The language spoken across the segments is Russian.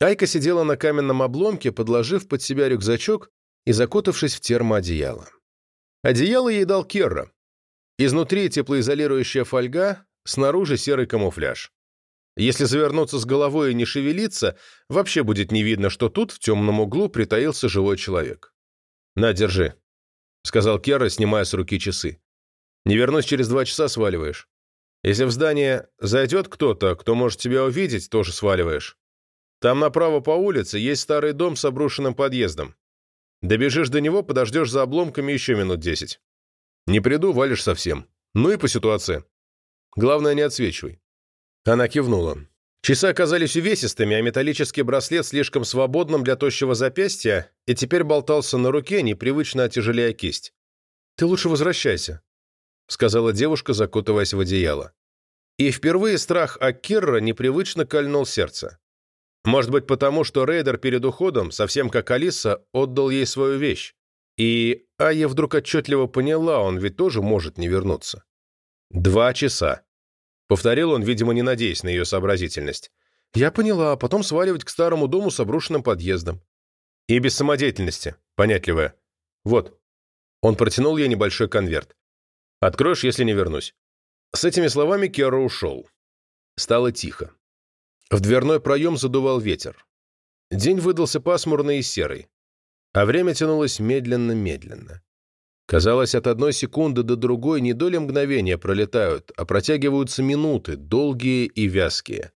Айка сидела на каменном обломке, подложив под себя рюкзачок и закутавшись в термоодеяло. Одеяло ей дал Керра. Изнутри теплоизолирующая фольга, снаружи серый камуфляж. Если завернуться с головой и не шевелиться, вообще будет не видно, что тут, в темном углу, притаился живой человек. «На, держи», — сказал Керра, снимая с руки часы. «Не вернусь через два часа, сваливаешь. Если в здание зайдет кто-то, кто может тебя увидеть, тоже сваливаешь. Там направо по улице есть старый дом с обрушенным подъездом. Добежишь до него, подождешь за обломками еще минут десять. Не приду, валишь совсем. Ну и по ситуации. Главное, не отсвечивай». Она кивнула. Часы оказались увесистыми, а металлический браслет слишком свободным для тощего запястья и теперь болтался на руке, непривычно отяжеляя кисть. «Ты лучше возвращайся», — сказала девушка, закутываясь в одеяло. И впервые страх Аккирра непривычно кольнул сердце. Может быть, потому что рейдер перед уходом, совсем как Алиса, отдал ей свою вещь. И Ая вдруг отчетливо поняла, он ведь тоже может не вернуться. Два часа. Повторил он, видимо, не надеясь на ее сообразительность. «Я поняла, а потом сваливать к старому дому с обрушенным подъездом». «И без самодеятельности, понятливая. Вот». Он протянул ей небольшой конверт. «Откроешь, если не вернусь». С этими словами Керро ушел. Стало тихо. В дверной проем задувал ветер. День выдался пасмурный и серый, а время тянулось медленно-медленно. Казалось, от одной секунды до другой не доли мгновения пролетают, а протягиваются минуты, долгие и вязкие.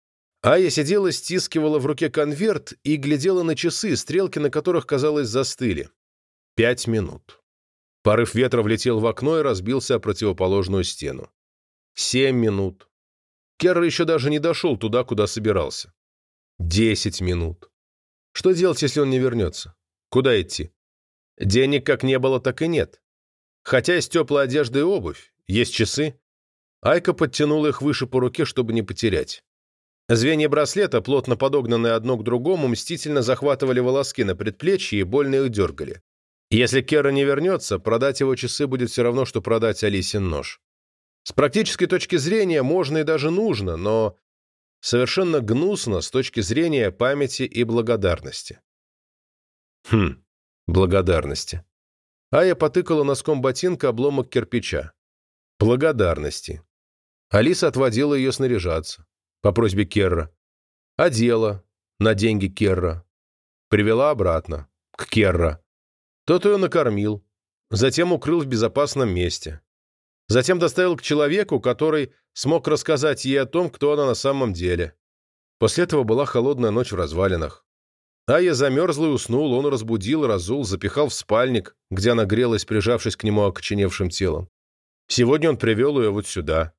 Ая сидела, стискивала в руке конверт и глядела на часы, стрелки на которых, казалось, застыли. Пять минут. Порыв ветра влетел в окно и разбился о противоположную стену. Семь минут. Керр еще даже не дошел туда, куда собирался. Десять минут. Что делать, если он не вернется? Куда идти? Денег как не было, так и нет. Хотя есть теплая одежда и обувь, есть часы. Айка подтянула их выше по руке, чтобы не потерять. Звенья браслета, плотно подогнанные одно к другому, мстительно захватывали волоски на предплечье и больно их дергали. Если Кера не вернется, продать его часы будет все равно, что продать Алисин нож. С практической точки зрения можно и даже нужно, но совершенно гнусно с точки зрения памяти и благодарности. Хм, благодарности. Ая потыкала носком ботинка обломок кирпича. Благодарности. Алиса отводила ее снаряжаться. По просьбе Керра. Одела. На деньги Керра. Привела обратно. К Керра. Тот ее накормил. Затем укрыл в безопасном месте. Затем доставил к человеку, который смог рассказать ей о том, кто она на самом деле. После этого была холодная ночь в развалинах. Ая замерзла и уснула, он разбудил, разул, запихал в спальник, где она грелась, прижавшись к нему окоченевшим телом. Сегодня он привел ее вот сюда.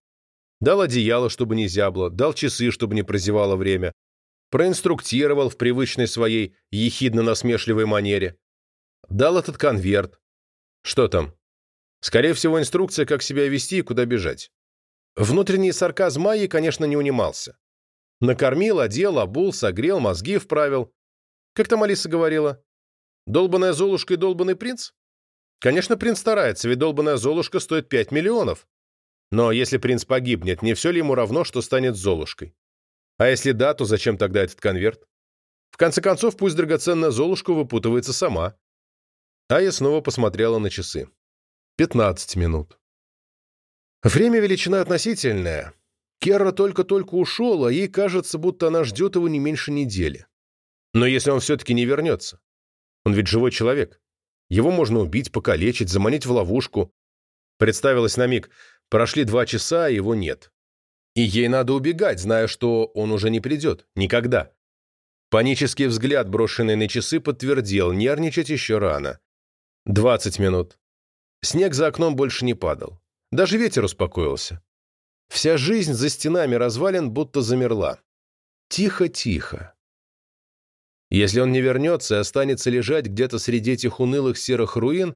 Дал одеяло, чтобы не зябло, дал часы, чтобы не прозевало время. Проинструктировал в привычной своей ехидно-насмешливой манере. Дал этот конверт. Что там? Скорее всего, инструкция, как себя вести и куда бежать. Внутренний сарказм Майи, конечно, не унимался. Накормил, одел, обул, согрел, мозги вправил. Как там Алиса говорила? Долбаная Золушка и долбанный принц? Конечно, принц старается, ведь долбаная Золушка стоит 5 миллионов. Но если принц погибнет, не все ли ему равно, что станет Золушкой? А если да, то зачем тогда этот конверт? В конце концов, пусть драгоценная Золушка выпутывается сама. А я снова посмотрела на часы. 15 минут. Время величина относительная. Керра только-только ушел, а ей кажется, будто она ждет его не меньше недели. Но если он все-таки не вернется? Он ведь живой человек. Его можно убить, покалечить, заманить в ловушку. Представилось на миг, прошли два часа, а его нет. И ей надо убегать, зная, что он уже не придет. Никогда. Панический взгляд, брошенный на часы, подтвердил, нервничать еще рано. Двадцать минут. Снег за окном больше не падал. Даже ветер успокоился. Вся жизнь за стенами развалин будто замерла. Тихо-тихо. Если он не вернется и останется лежать где-то среди этих унылых серых руин,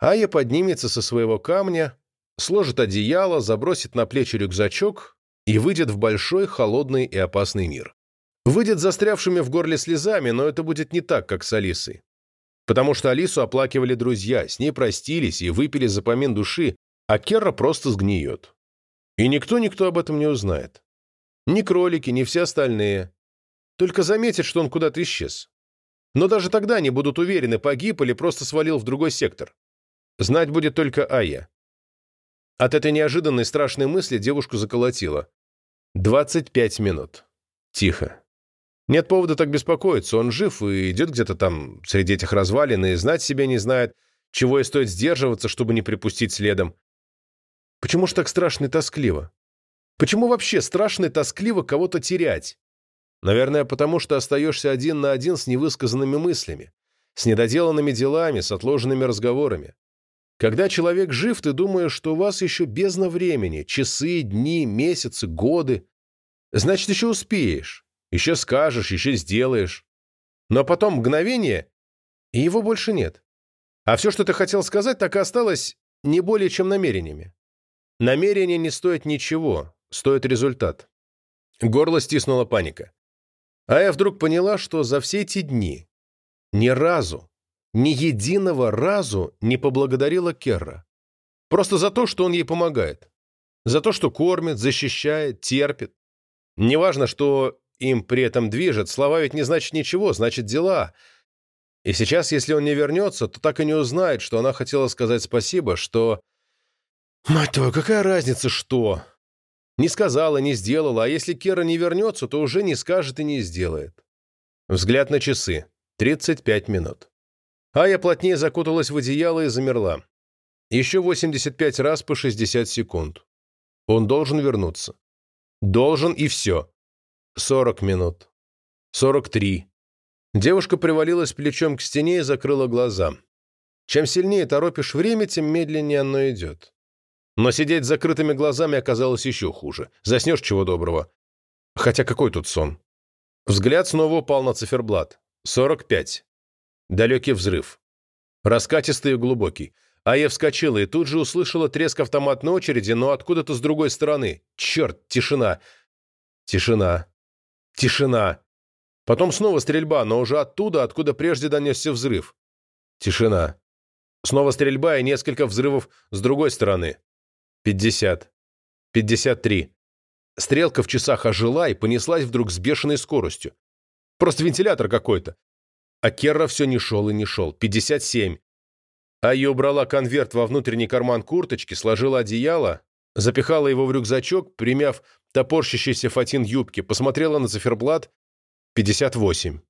Ая поднимется со своего камня, сложит одеяло, забросит на плечи рюкзачок и выйдет в большой, холодный и опасный мир. Выйдет застрявшими в горле слезами, но это будет не так, как с Алисой. Потому что Алису оплакивали друзья, с ней простились и выпили за помин души, а Керра просто сгниет. И никто-никто об этом не узнает. Ни кролики, ни все остальные. только заметят, что он куда-то исчез. Но даже тогда они будут уверены, погиб или просто свалил в другой сектор. Знать будет только Ая. От этой неожиданной страшной мысли девушку заколотило. 25 минут. Тихо. Нет повода так беспокоиться, он жив и идет где-то там среди этих развалин и знать себе не знает, чего и стоит сдерживаться, чтобы не припустить следом. Почему ж так страшно и тоскливо? Почему вообще страшно и тоскливо кого-то терять? Наверное, потому что остаешься один на один с невысказанными мыслями, с недоделанными делами, с отложенными разговорами. Когда человек жив, ты думаешь, что у вас еще бездна времени, часы, дни, месяцы, годы. Значит, еще успеешь, еще скажешь, еще сделаешь. Но потом мгновение, и его больше нет. А все, что ты хотел сказать, так и осталось не более чем намерениями. Намерение не стоит ничего, стоит результат. Горло стиснула паника. А я вдруг поняла, что за все эти дни ни разу, ни единого разу не поблагодарила Керра. Просто за то, что он ей помогает. За то, что кормит, защищает, терпит. Неважно, что им при этом движет, слова ведь не значит ничего, значит дела. И сейчас, если он не вернется, то так и не узнает, что она хотела сказать спасибо, что... Мать твою, какая разница, что? Не сказала, не сделала, а если Кера не вернется, то уже не скажет и не сделает. Взгляд на часы. 35 минут. Ая плотнее закуталась в одеяло и замерла. Еще 85 раз по 60 секунд. Он должен вернуться. Должен и все. 40 минут. 43. Девушка привалилась плечом к стене и закрыла глаза. Чем сильнее торопишь время, тем медленнее оно идет. Но сидеть с закрытыми глазами оказалось еще хуже. Заснешь чего доброго. Хотя какой тут сон? Взгляд снова упал на циферблат. 45. Далекий взрыв. Раскатистый и глубокий. А я вскочила и тут же услышала треск автоматной очереди, но откуда-то с другой стороны. Черт, тишина. Тишина. Тишина. Потом снова стрельба, но уже оттуда, откуда прежде донесся взрыв. Тишина. Снова стрельба и несколько взрывов с другой стороны. Пятьдесят. Пятьдесят три. Стрелка в часах ожила и понеслась вдруг с бешеной скоростью. Просто вентилятор какой-то. А Керра все не шел и не шел. Пятьдесят семь. Айя убрала конверт во внутренний карман курточки, сложила одеяло, запихала его в рюкзачок, примяв топорщащийся фатин юбки, посмотрела на циферблат. Пятьдесят восемь.